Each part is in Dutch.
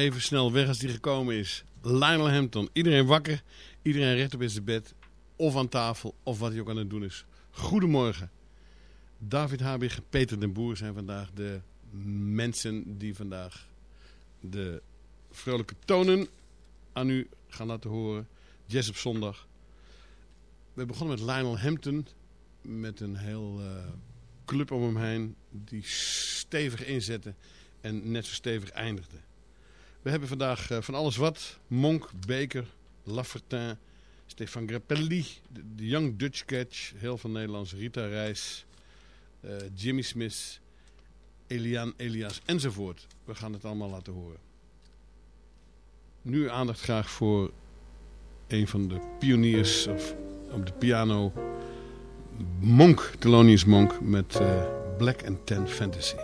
Even snel weg als die gekomen is. Lionel Hampton. Iedereen wakker, iedereen rechtop in zijn bed. Of aan tafel, of wat hij ook aan het doen is. Goedemorgen. David Habig Peter den Boer zijn vandaag de mensen die vandaag de vrolijke tonen aan u gaan laten horen. Jazz op zondag. We begonnen met Lionel Hampton. Met een heel uh, club om hem heen. Die stevig inzette en net zo stevig eindigde. We hebben vandaag uh, van alles wat. Monk, Baker, Laffertin, Stefan Grappelli, de, Young Dutch Catch, heel van Nederlands, Rita Reis, uh, Jimmy Smith, Elian Elias enzovoort. We gaan het allemaal laten horen. Nu aandacht graag voor een van de pioniers of, op de piano, Monk, Thelonious Monk met uh, Black and Tan Fantasy.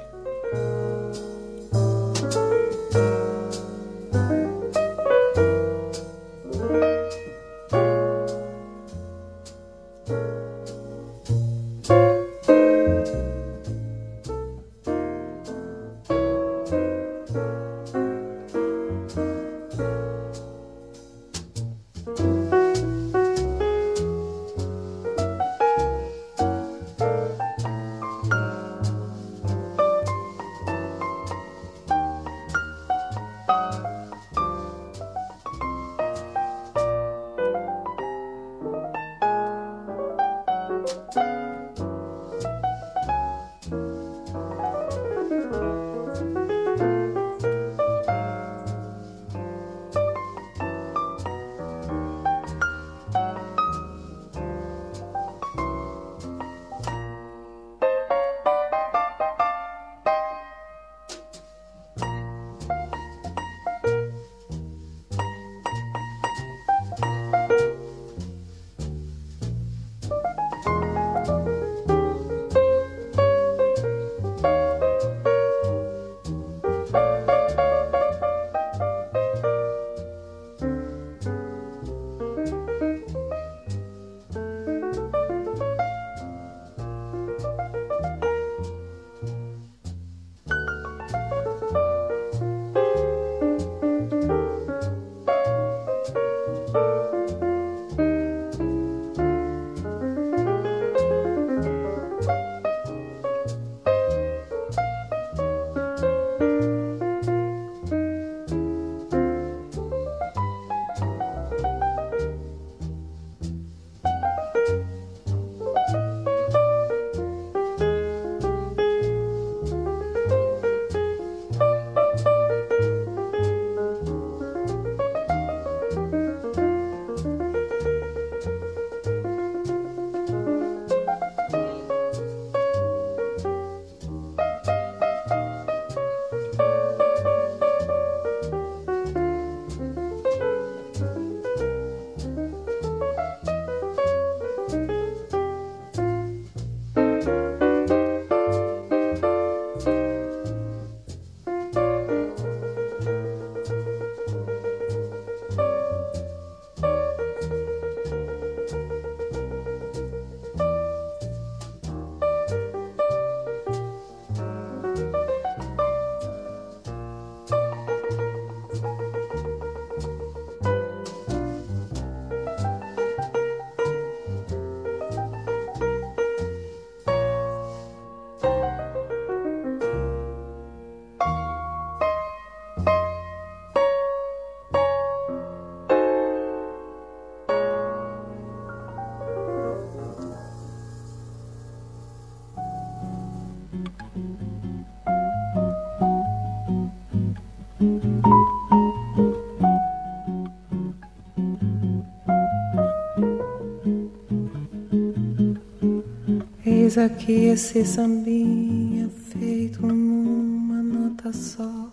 Eis aqui esse sambinha feito numa nota só.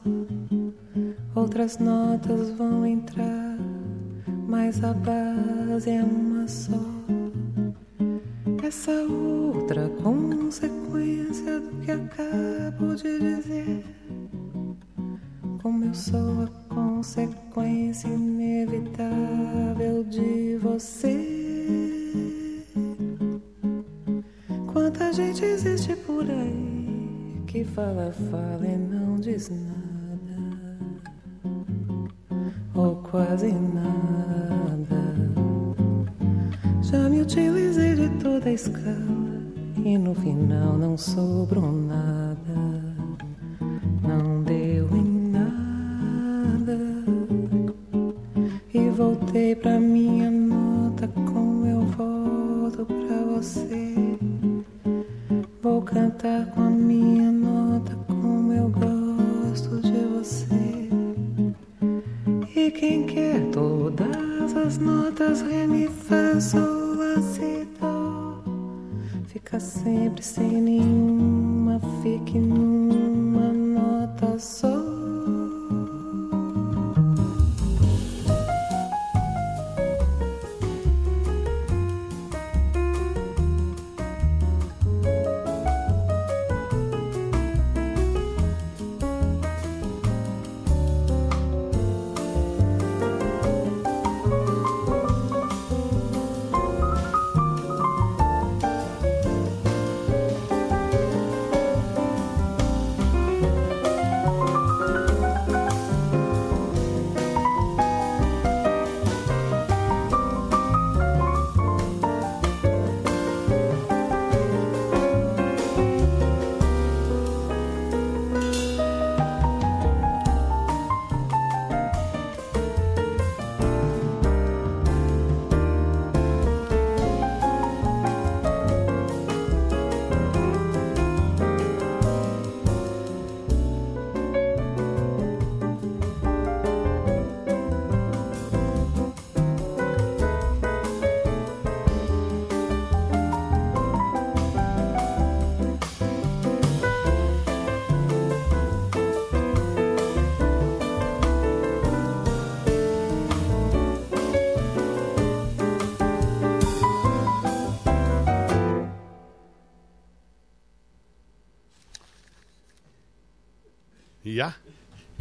Outras notas vão.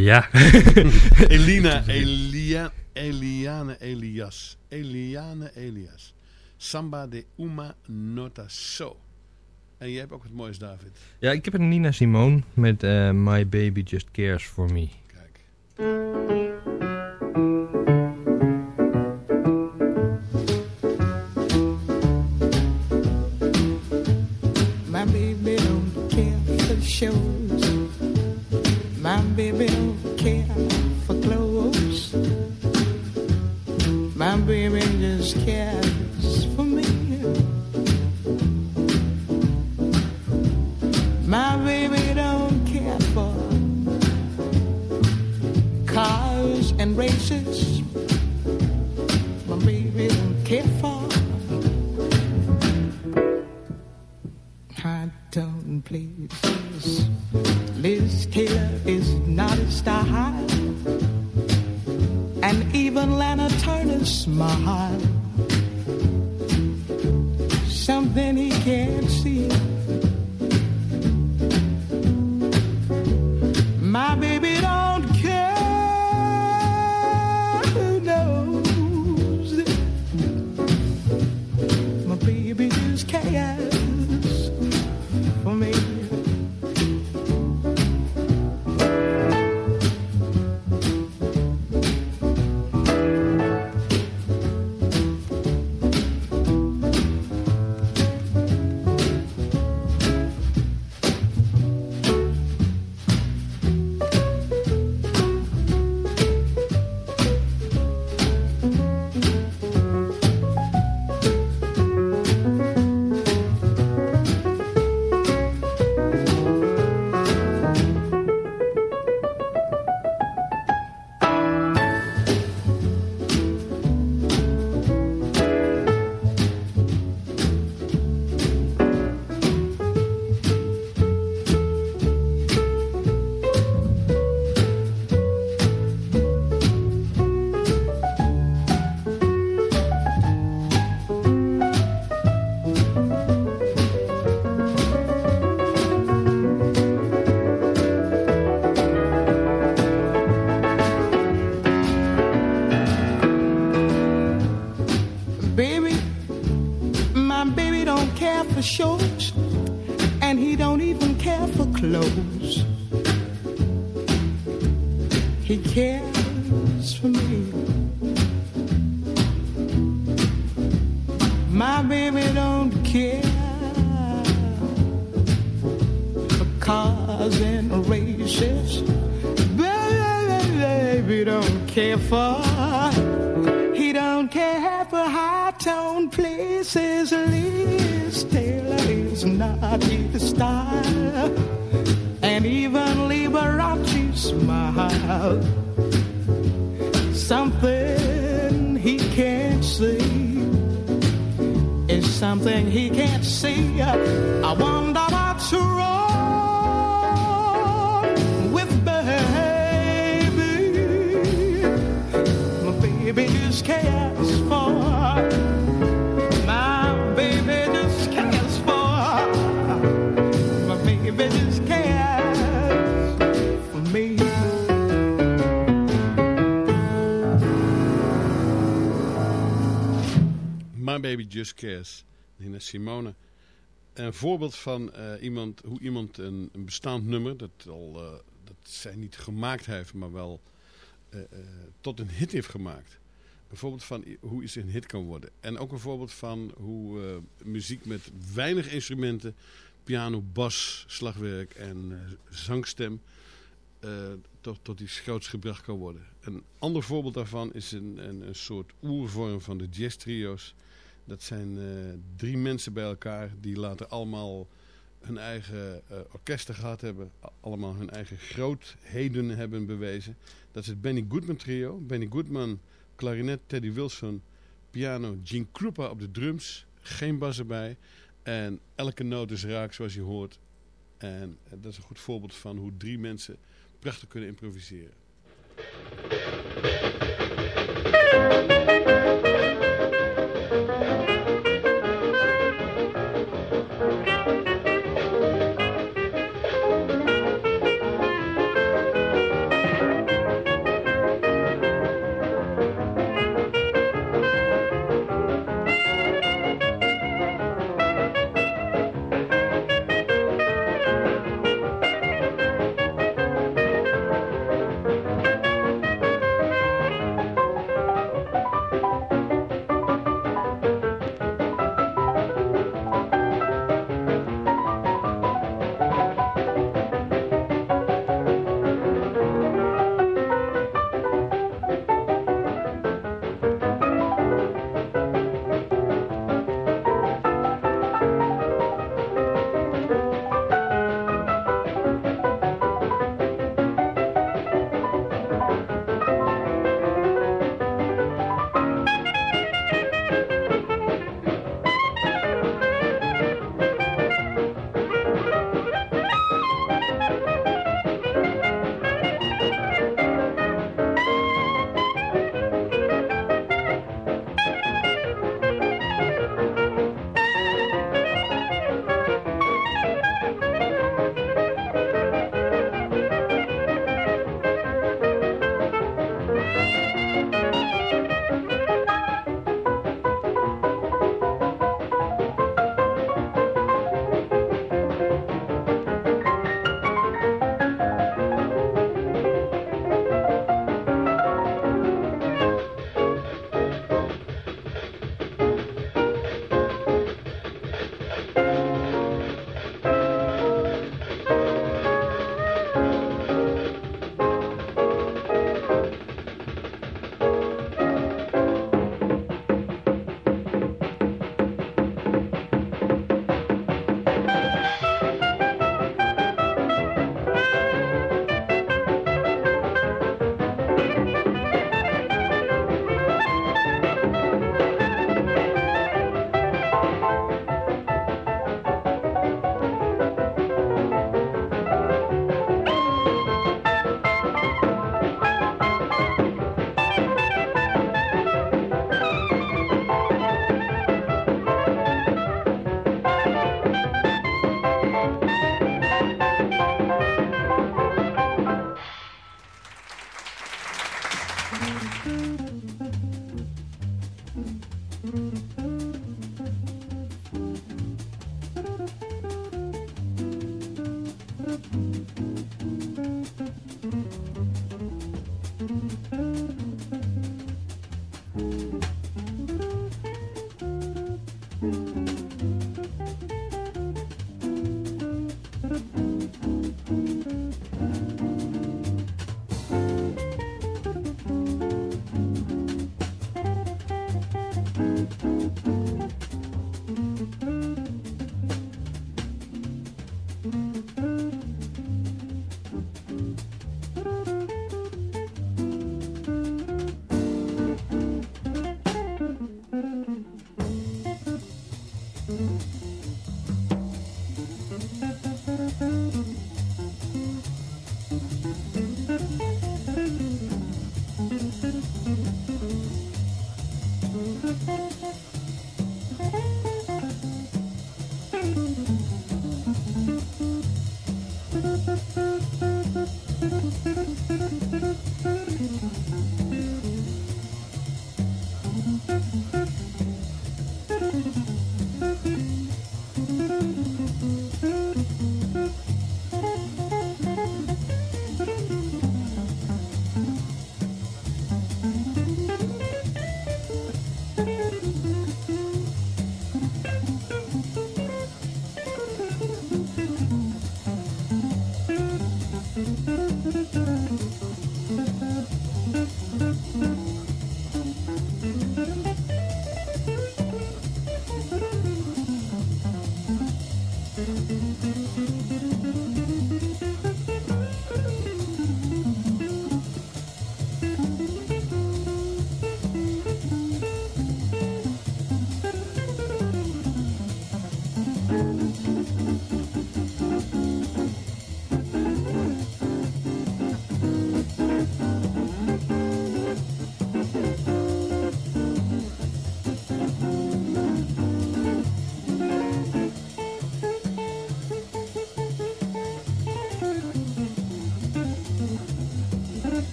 Ja. Elina, Elia, Eliane Elias. Eliane Elias. Samba de Uma Nota So. En jij hebt ook wat moois, David. ja, ik heb een Nina Simone met eh, My Baby Just Cares For Me. Kijk. My baby don't care for shows. Cares. Nina Simone. Een voorbeeld van eh, iemand, hoe iemand een, een bestaand nummer, dat, al, eh, dat zij niet gemaakt heeft, maar wel eh, tot een hit heeft gemaakt. Een voorbeeld van hoe iets een hit kan worden. En ook een voorbeeld van hoe muziek met weinig instrumenten, piano, bas, slagwerk en zangstem, tot, tot iets groots gebracht kan worden. Een ander voorbeeld daarvan is een, een, een soort oervorm van de jazz trio's. Dat zijn eh, drie mensen bij elkaar die later allemaal hun eigen eh, orkesten gehad hebben. Allemaal hun eigen grootheden hebben bewezen. Dat is het Benny Goodman trio. Benny Goodman, klarinet, Teddy Wilson, piano, Gene Krupa op de drums. Geen bas erbij. En elke noot is raak zoals je hoort. En eh, dat is een goed voorbeeld van hoe drie mensen prachtig kunnen improviseren.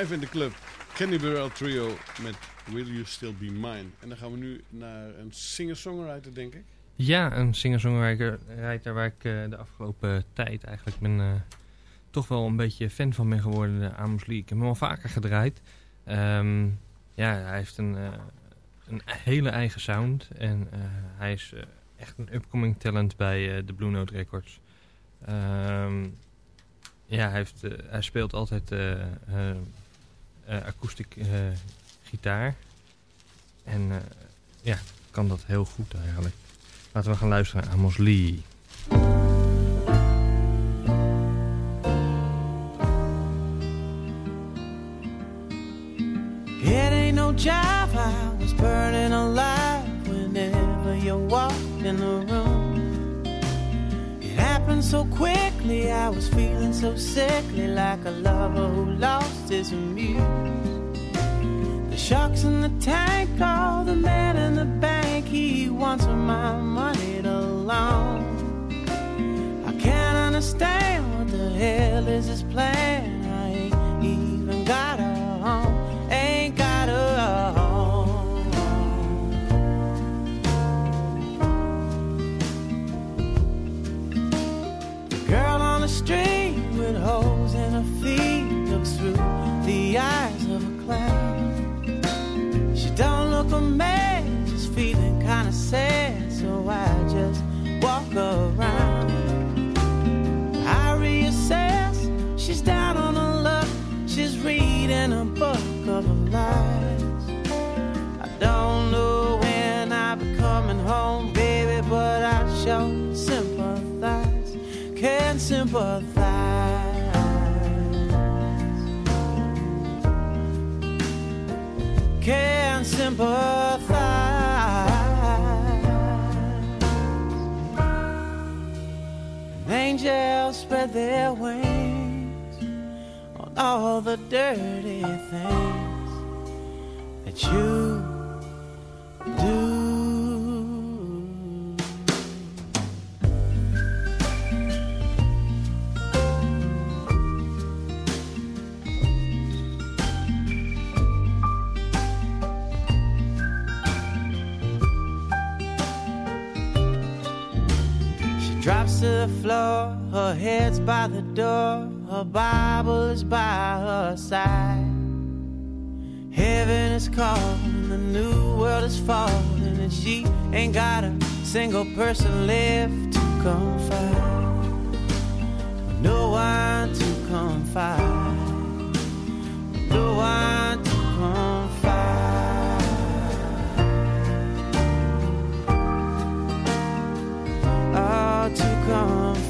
Live in de club. Kenny Burrell Trio met Will You Still Be Mine. En dan gaan we nu naar een singer-songwriter, denk ik. Ja, een singer-songwriter waar ik uh, de afgelopen tijd eigenlijk ben, uh, toch wel een beetje fan van ben geworden. De Amos Lee. Ik heb hem al vaker gedraaid. Um, ja, hij heeft een, uh, een hele eigen sound. En hij is echt een upcoming talent bij de Blue Note Records. Um, ja, hij, heeft, hij speelt altijd akoestiek uh, gitaar. En uh, ja, kan dat heel goed eigenlijk. Laten we gaan luisteren naar Amos Lee. It ain't no job, I was burning alive whenever you walked in the room. Happened so quickly, I was feeling so sickly, like a lover who lost his muse. The sharks in the tank, all the man in the bank, he wants my money to loan. I can't understand what the hell is his plan. Looks through the eyes of a clown. She don't look a man, just feeling kinda sad, so I just walk around. Their wings on all the dirty things that you do. She drops to the floor, her head's by the door, her Bible is by her side. Heaven is calling, the new world is falling, and she ain't got a single person left to confide. No one to confide. No one to confide. To confide.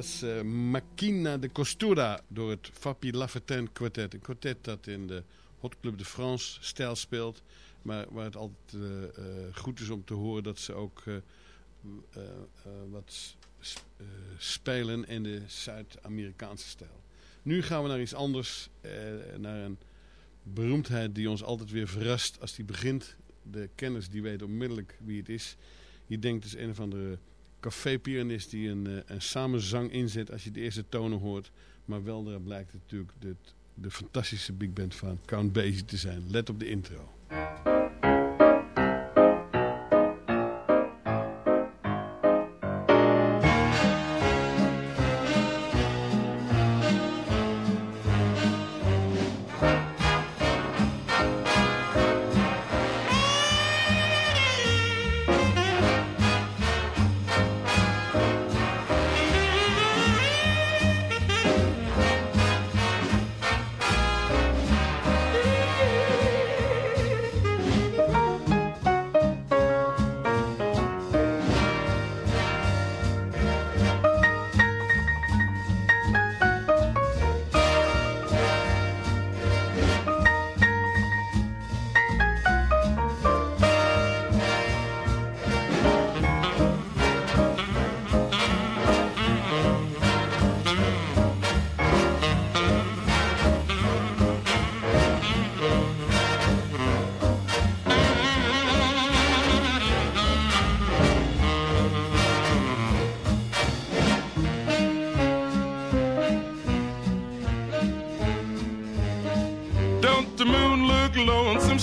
Was eh Machina de Costura door het Fabi Lafontaine Quartet. Een kwartet dat in de Hot Club de France stijl speelt. Maar waar het altijd eh, eh, goed is om te horen dat ze ook wat spelen in de Zuid-Amerikaanse stijl. Nu gaan we naar iets anders. naar een beroemdheid die ons altijd weer verrast als die begint. De kenners die weten onmiddellijk wie het is. Je denkt is een of andere café-pianist die een, eh, een samenzang inzet als je de eerste tonen hoort. Maar wel daar blijkt het natuurlijk de, de fantastische big band van Count Basie te zijn. Let op de intro.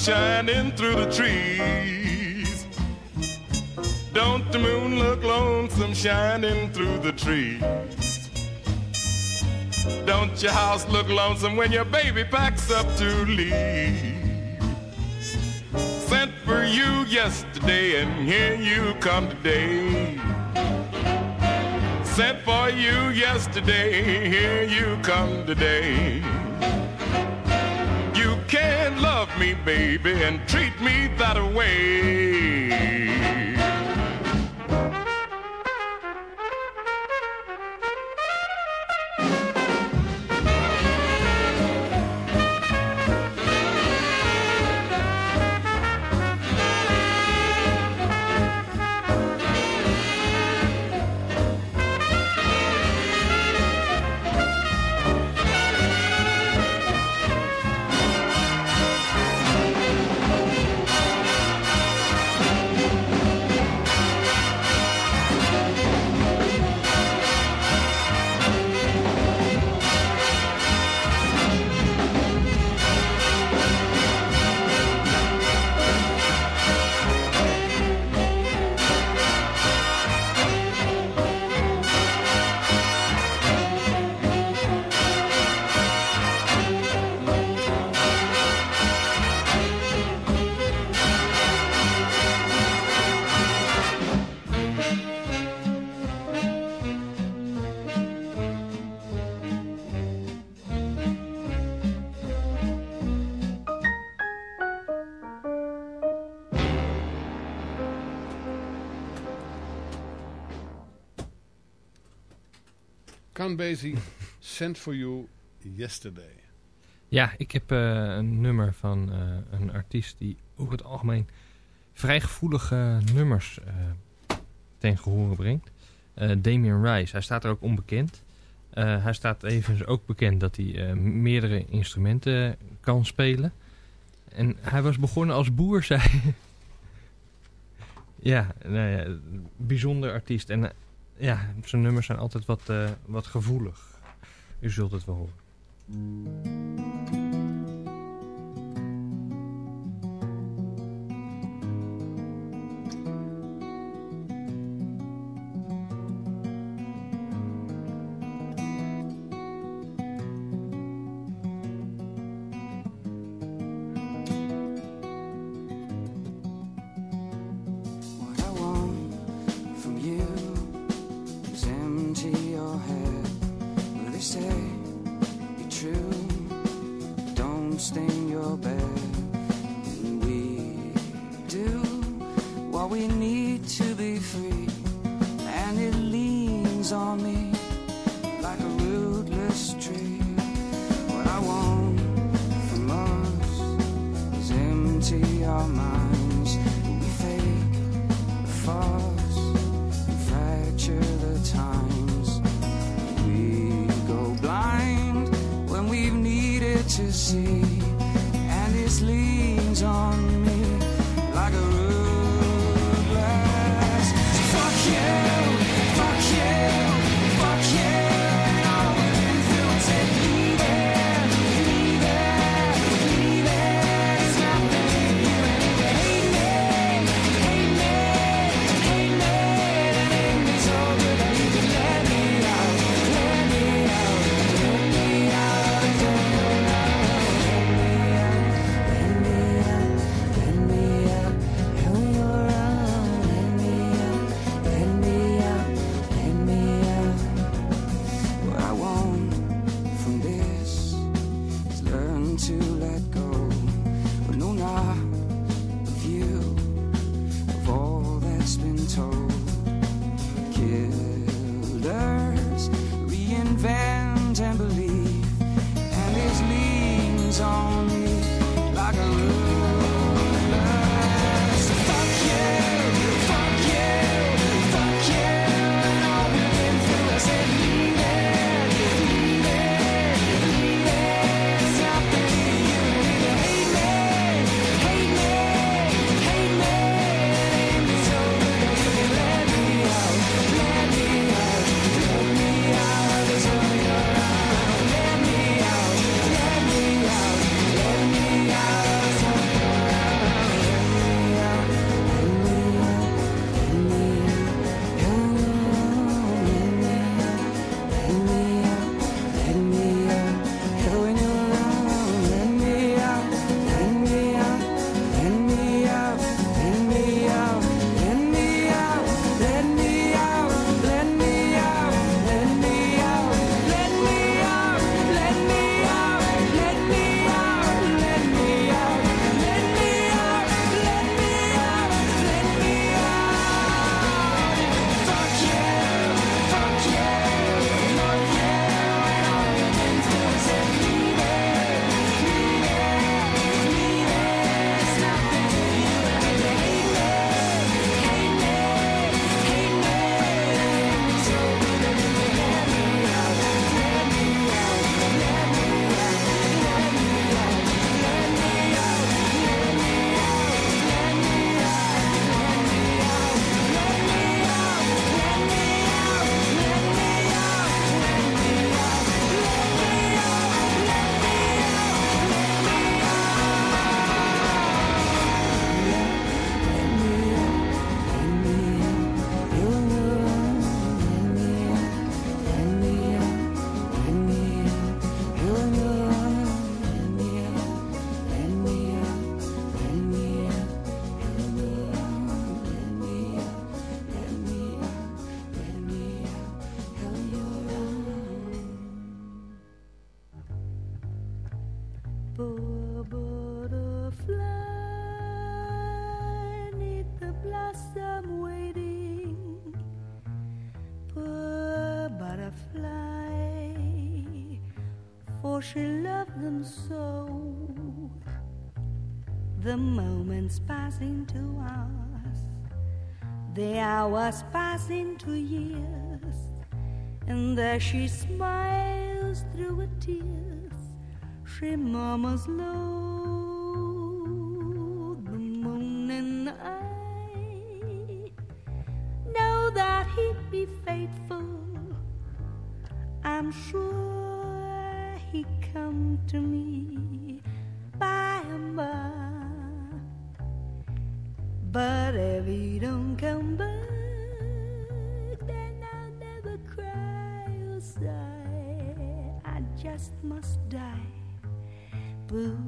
Shining through the trees. Don't the moon look lonesome shining through the trees? Don't your house look lonesome when your baby packs up to leave? Sent for you yesterday and here you come today. Sent for you yesterday, here you come today. Me, baby, and treat me that way. Count Basie, Sent For You Yesterday. Ja, ik heb eh, een nummer van eh, een artiest die over het algemeen vrij gevoelige nummers uh, ten gehore brengt. Damien Rice, hij staat er ook onbekend. hij staat even ook bekend dat hij meerdere instrumenten kan spelen. En hij was begonnen als boer, zei Ja, nou ja, bijzonder artiest. En ja, zijn nummers zijn altijd wat, uh, wat gevoelig. U zult het wel horen. Moments pass into hours, the hours pass into years, and there she smiles through her tears. She murmurs low, the moon and I know that he'd be faithful. I'm sure he'd come to me must die. Boo,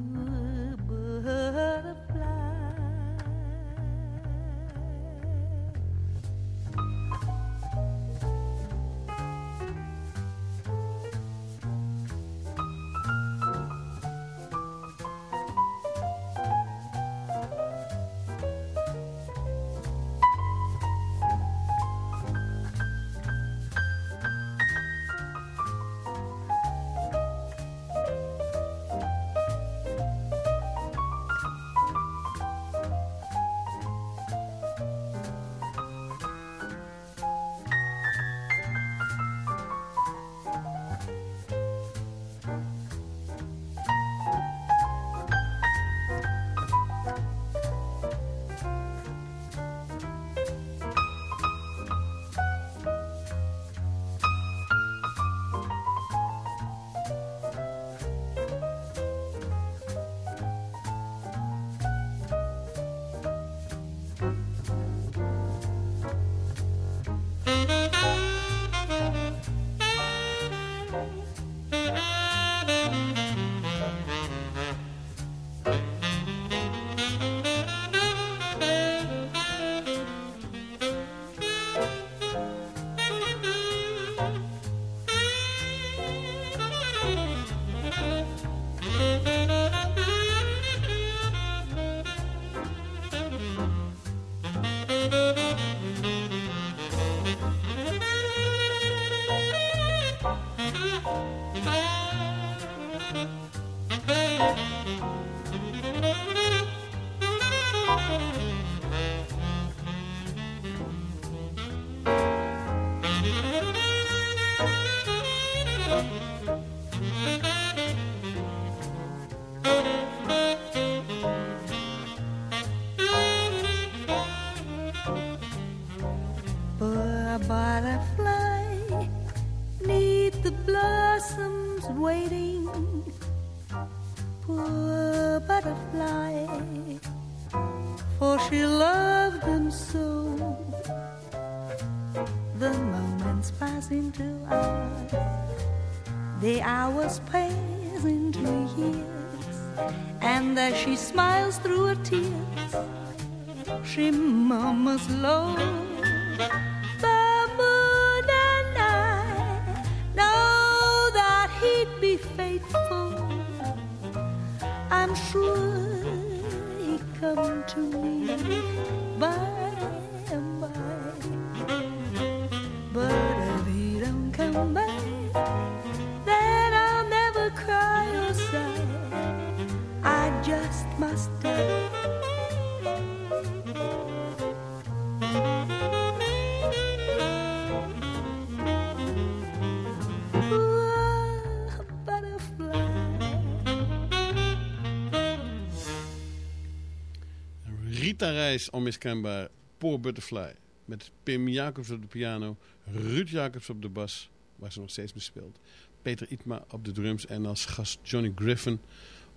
Rita Reis, onmiskenbaar. Poor Butterfly. Met Pim Jacobs op de piano. Ruud Jacobs op de bas, waar ze nog steeds mee speelt. Peter Itma op de drums en als gast Johnny Griffin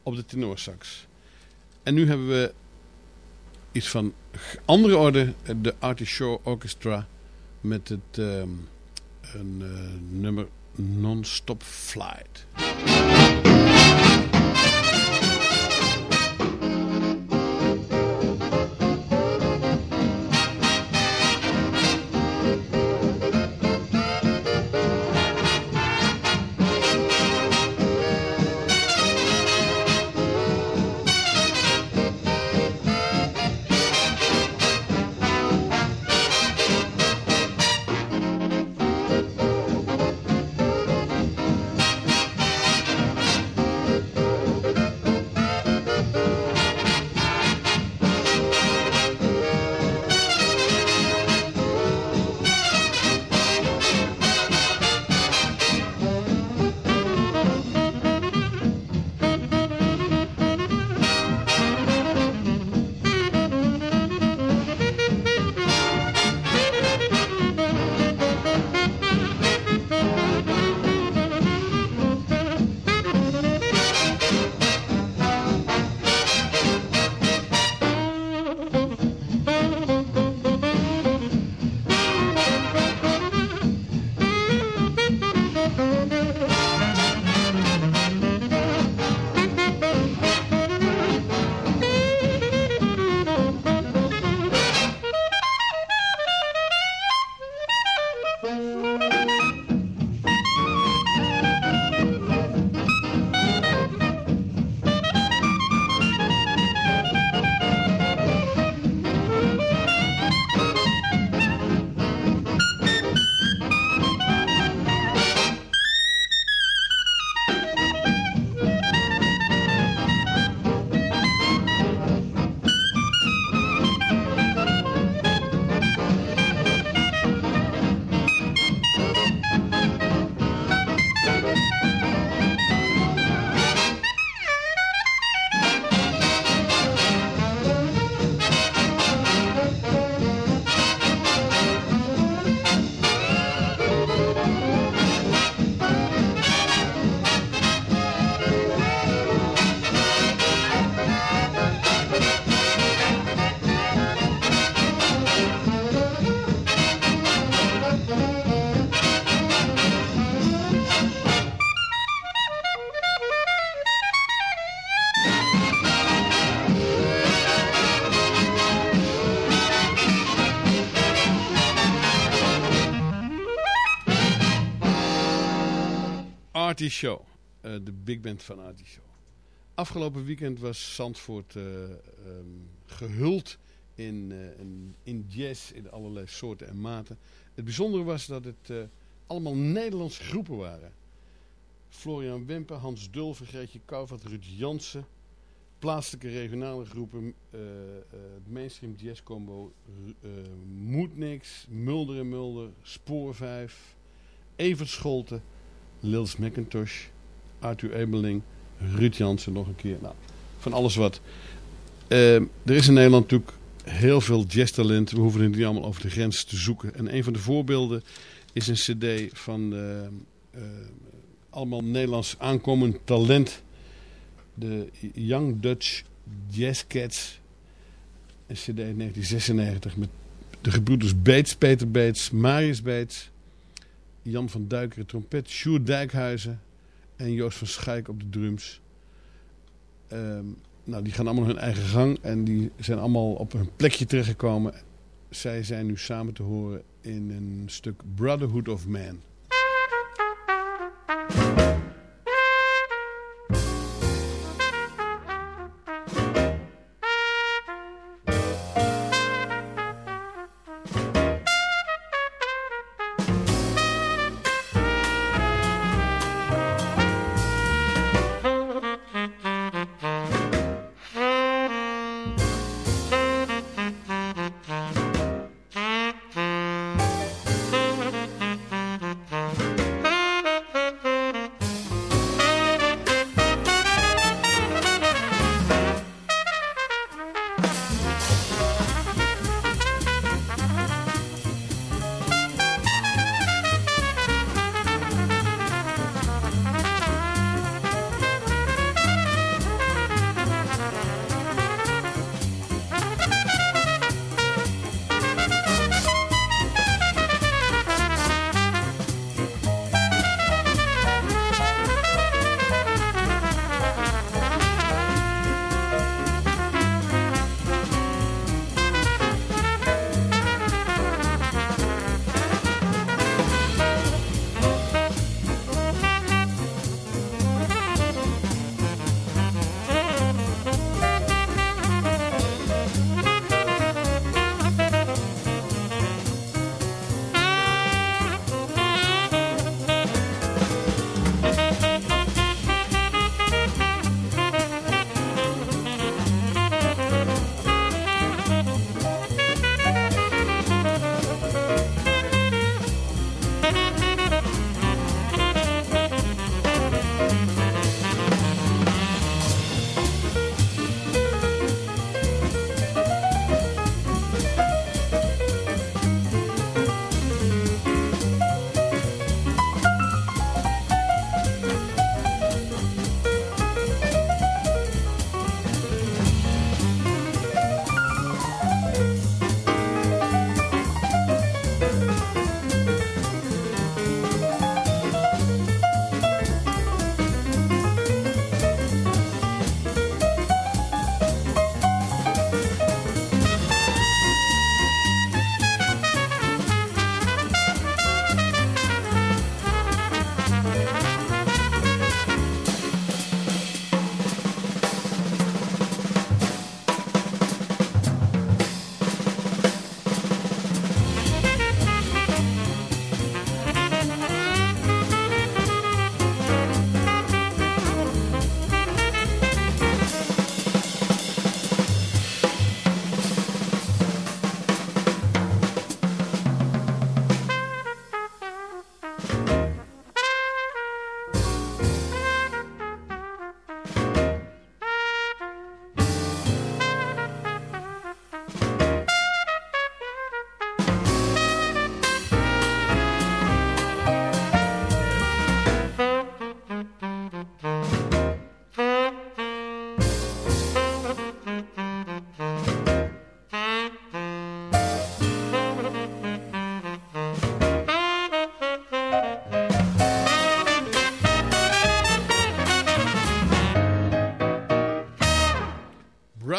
op de tenorsax. En nu hebben we iets van andere orde. De Artie Shaw Orchestra met het ehm, een eh, nummer Non-Stop Flight. Show. Eh, de big band van Artie Show. Afgelopen weekend was Zandvoort eh, ehm, gehuld in, eh, in, in jazz in allerlei soorten en maten. Het bijzondere was dat het allemaal Nederlandse groepen waren. Florian Wempe, Hans Dulver, Greetje Kouwvat, Ruud Jansen. Plaatselijke regionale groepen, het mainstream jazz combo, Moedniks, Mulder en Mulder, Spoor 5, Evert Scholten, Lils McIntosh, Arthur Ebeling, Ruud Jansen nog een keer. Nou, van alles wat. Eh, er is in Nederland natuurlijk heel veel jazztalent. We hoeven het niet allemaal over de grens te zoeken. En een van de voorbeelden is een cd van eh, eh, allemaal Nederlands aankomend talent. De Young Dutch Jazz Cats. Een cd uit 1996 met de gebroeders Beets, Peter Beets, Marius Beets, Jan van Duikeren trompet, Sjoerd Dijkhuizen en Joost van Schaik op de drums. Ehm, nou, die gaan allemaal hun eigen gang en die zijn allemaal op hun plekje terechtgekomen. Zij zijn nu samen te horen in een stuk Brotherhood of Man.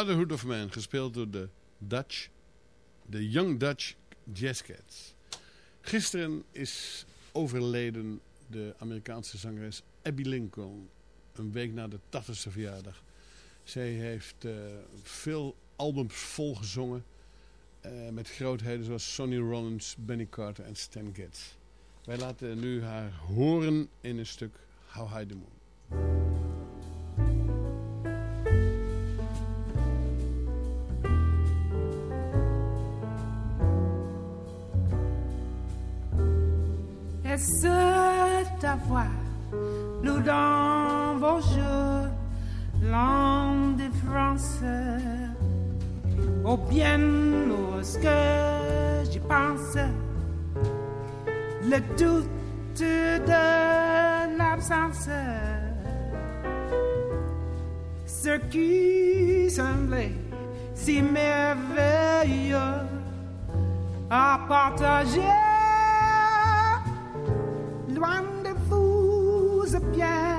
Brotherhood of Man, gespeeld door de Dutch, de Young Dutch Jazz Cats. Gisteren is overleden de Amerikaanse zangeres Abby Lincoln. Een week na de 80ste verjaardag. Zij heeft uh, veel albums volgezongen. Uh, met grootheden zoals Sonny Rollins, Benny Carter en Stan Getz. Wij laten nu haar horen in een stuk How High the Moon. Est-ce ta voix, nous dans vos jeux, langue de France, ou bien ce que j'y pense, le doute de l'absence, ce qui semblait si merveilleux à partager. Loin de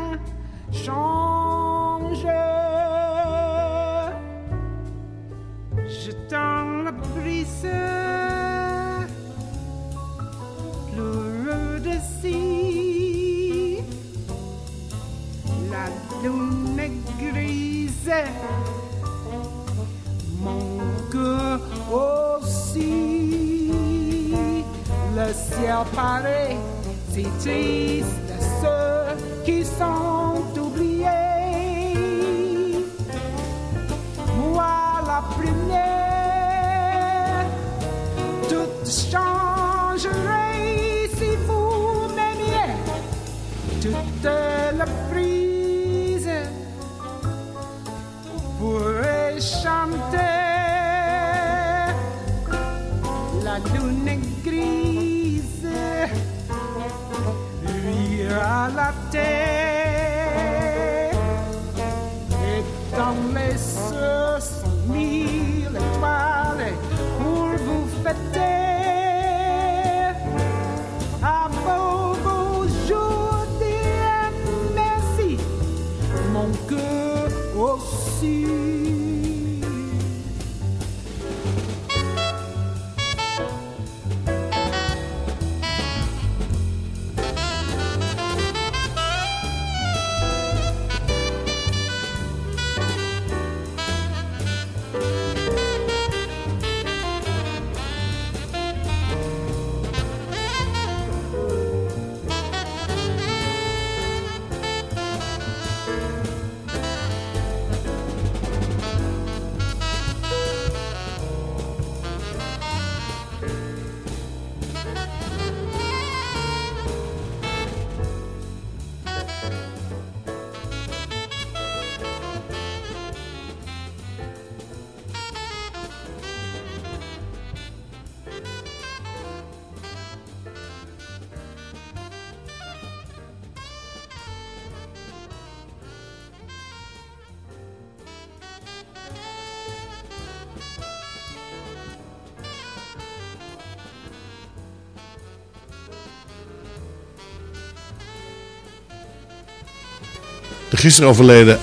gisteren overleden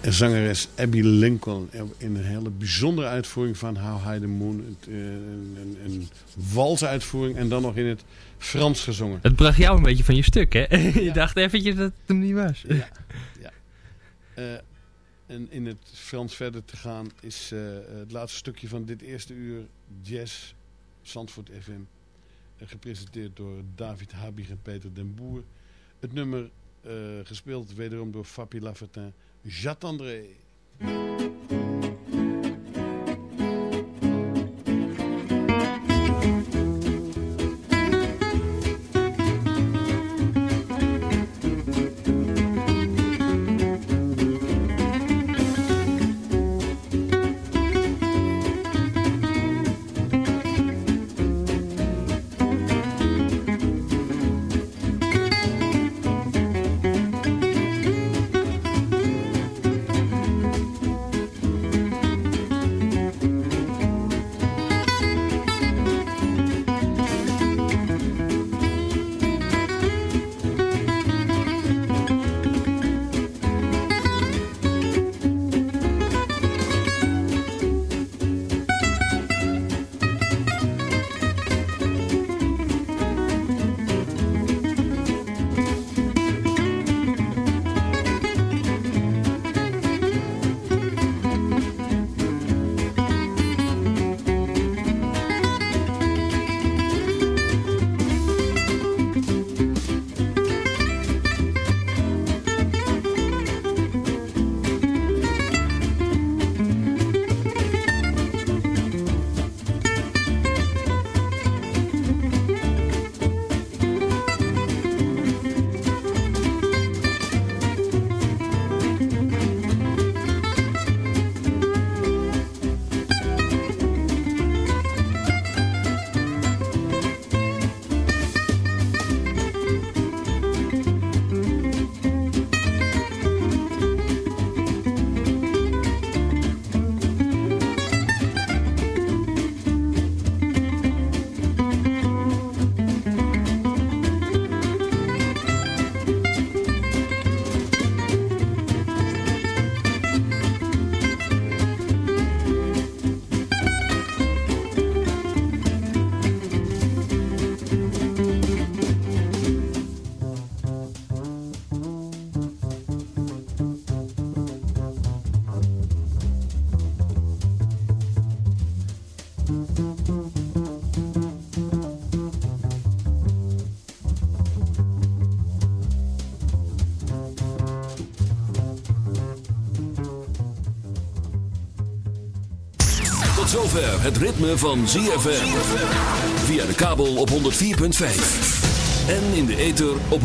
zangeres Abby Lincoln in een hele bijzondere uitvoering van How High the Moon. Het, uh, een, een walsuitvoering en dan nog in het Frans gezongen. Het bracht jou een beetje van je stuk, hè? je dacht eventjes dat het hem niet was. Ja, ja. Uh, en in het Frans verder te gaan is uh, het laatste stukje van dit eerste uur Jazz Zandvoort FM. gepresenteerd door David Habig en Peter den Boer. Het nummer gespeeld wederom door Fabi Lafertin, J'attendrai. Tot zover het ritme van ZFM. Via de kabel op 104.5. En in de ether op 106.9.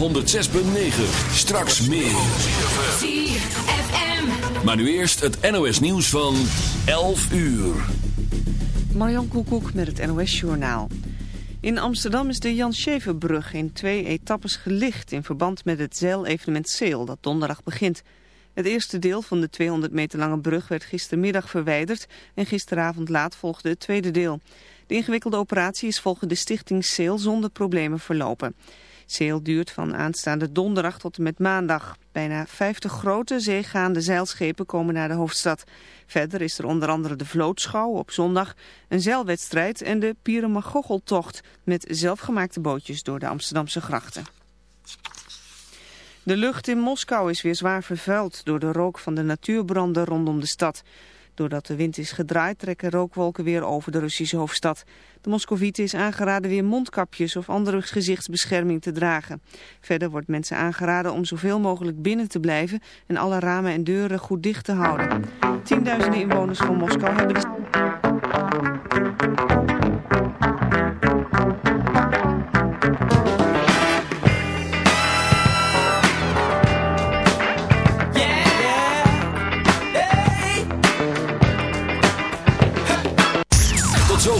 Straks meer. ZFM. Maar nu eerst het NOS nieuws van 11 uur. Marjan Koekoek met het NOS Journaal. In Amsterdam is de Jan Scheverbrug in twee etappes gelicht... in verband met het zeilevenement Sail dat donderdag begint... Het eerste deel van de 200 meter lange brug werd gistermiddag verwijderd en gisteravond laat volgde het tweede deel. De ingewikkelde operatie is volgens de stichting Sail zonder problemen verlopen. Sail duurt van aanstaande donderdag tot en met maandag. Bijna 50 grote zeegaande zeilschepen komen naar de hoofdstad. Verder is er onder andere de vlootschouw op zondag, een zeilwedstrijd en de Pieremagoggeltocht met zelfgemaakte bootjes door de Amsterdamse grachten. De lucht in Moskou is weer zwaar vervuild door de rook van de natuurbranden rondom de stad. Doordat de wind is gedraaid trekken rookwolken weer over de Russische hoofdstad. De Moscovieten is aangeraden weer mondkapjes of andere gezichtsbescherming te dragen. Verder wordt mensen aangeraden om zoveel mogelijk binnen te blijven en alle ramen en deuren goed dicht te houden. Tienduizenden inwoners van Moskou hebben.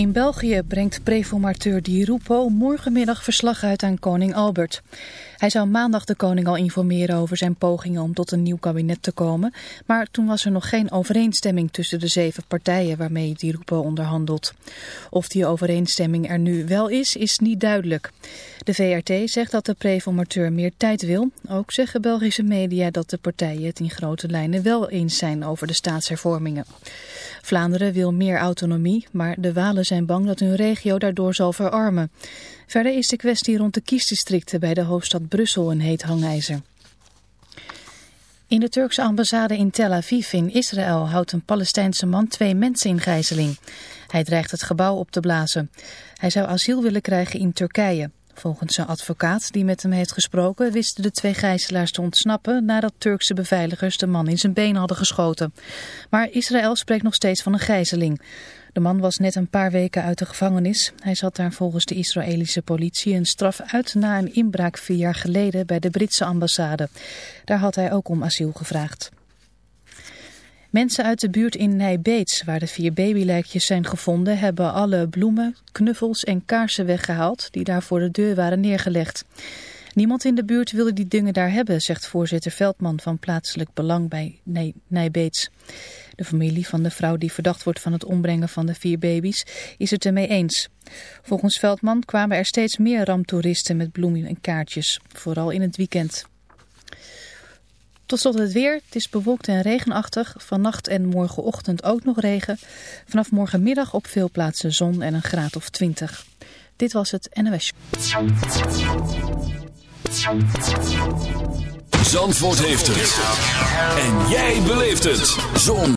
In België brengt preformateur Di Rupo morgenmiddag verslag uit aan koning Albert. Hij zou maandag de koning al informeren over zijn pogingen om tot een nieuw kabinet te komen. Maar toen was er nog geen overeenstemming tussen de zeven partijen waarmee Di Rupo onderhandelt. Of die overeenstemming er nu wel is, is niet duidelijk. De VRT zegt dat de preformateur meer tijd wil. Ook zeggen Belgische media dat de partijen het in grote lijnen wel eens zijn over de staatshervormingen. Vlaanderen wil meer autonomie, maar de Walen zijn bang dat hun regio daardoor zal verarmen. Verder is de kwestie rond de kiesdistricten bij de hoofdstad Brussel een heet hangijzer. In de Turkse ambassade in Tel Aviv in Israël houdt een Palestijnse man twee mensen in gijzeling. Hij dreigt het gebouw op te blazen. Hij zou asiel willen krijgen in Turkije. Volgens zijn advocaat die met hem heeft gesproken wisten de twee gijzelaars te ontsnappen nadat Turkse beveiligers de man in zijn been hadden geschoten. Maar Israël spreekt nog steeds van een gijzeling. De man was net een paar weken uit de gevangenis. Hij zat daar volgens de Israëlische politie een straf uit na een inbraak vier jaar geleden bij de Britse ambassade. Daar had hij ook om asiel gevraagd. Mensen uit de buurt in Nijbeets, waar de vier babylijkjes zijn gevonden, hebben alle bloemen, knuffels en kaarsen weggehaald die daar voor de deur waren neergelegd. Niemand in de buurt wilde die dingen daar hebben, zegt voorzitter Veldman van plaatselijk belang bij Nijbeets. De familie van de vrouw die verdacht wordt van het ombrengen van de vier baby's is het ermee eens. Volgens Veldman kwamen er steeds meer ramtoeristen met bloemen en kaartjes, vooral in het weekend. Tot slot het weer. Het is bewolkt en regenachtig. Vannacht en morgenochtend ook nog regen. Vanaf morgenmiddag op veel plaatsen zon en een graad of 20. Dit was het NOS. Zandvoort heeft het. En jij beleeft het. Zon.